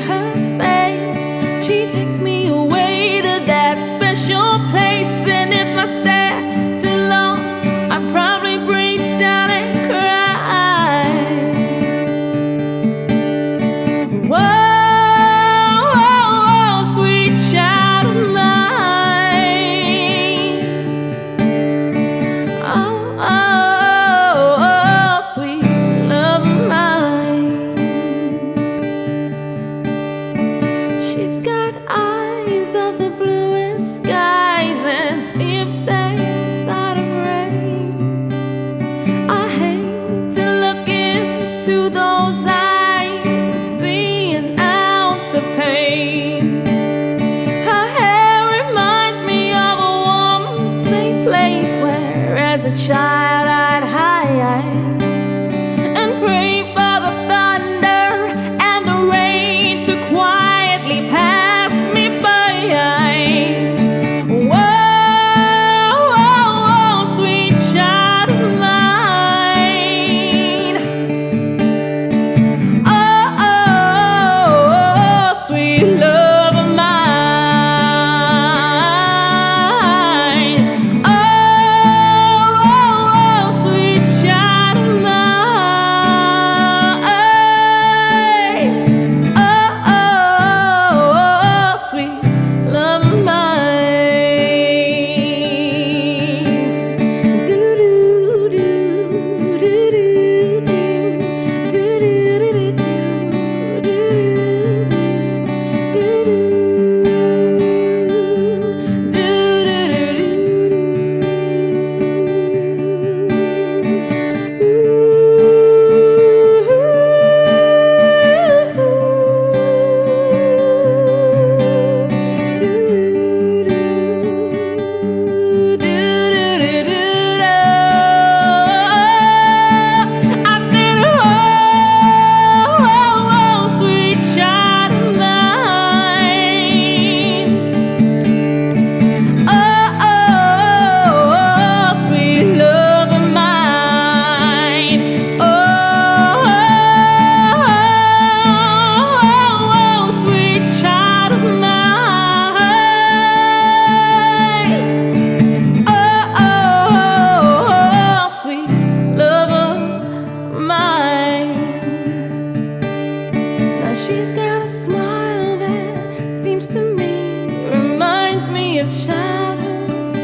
her face. She takes me away to that special place. And if I stare too long, I probably break down and cry. Whoa. child. She's got a smile that seems to me reminds me of childhood.